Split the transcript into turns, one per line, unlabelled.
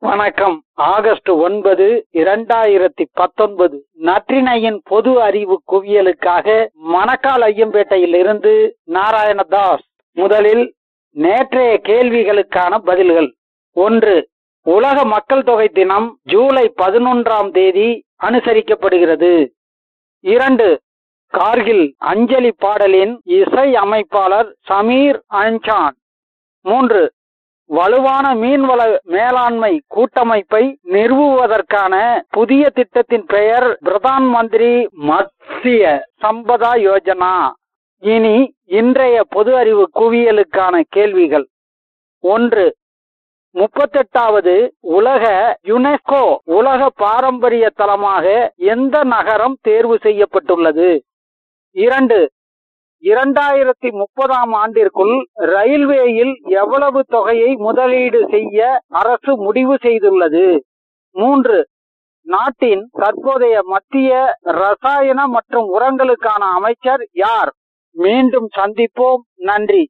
வணக்கம். ஆகஸ்ட் ஒன்பது இரண்டாயிரத்தி பத்தொன்பது. நற்றினையின் பொது அறிவு குவியலுக்காக மணக்கால் ஐயம்பேட்டையில் இருந்து நாராயணதாஸ். முதலில் நேற்றைய கேள்விகளுக்கான பதில்கள். ஒன்று உலக மக்கள் தொகை தினம் ஜூலை பதினொன்றாம் தேதி அனுசரிக்கப்படுகிறது. இரண்டு கார்கில் அஞ்சலி பாடலின் இசை அமைப்பாளர் சமீர் அன்சான். மூன்று வலுவான மீன்வள மேலாண்மை கூட்டமைப்பை நிறுவுவதற்கான புதிய திட்டத்தின் பெயர் பிரதான் மந்திரி மத்திய சம்பதா யோஜனா. இனி இன்றைய பொது அறிவு குவியலுக்கான கேள்விகள். ஒன்று முப்பத்தெட்டாவது உலக யுனெஸ்கோ உலக பாரம்பரிய தலமாக எந்த நகரம் தேர்வு செய்யப்பட்டுள்ளது? இரண்டு இரண்டாயிரத்தி முப்பதாம் ஆண்டிற்குள் ரயில்வேயில் எவ்வளவு தொகையை முதலீடு செய்ய அரசு முடிவு செய்துள்ளது? மூன்று. நாட்டின் தற்போதைய மத்திய ரசாயன மற்றும் உரங்களுக்கான அமைச்சர் யார்? மீண்டும் சந்திப்போம். நன்றி.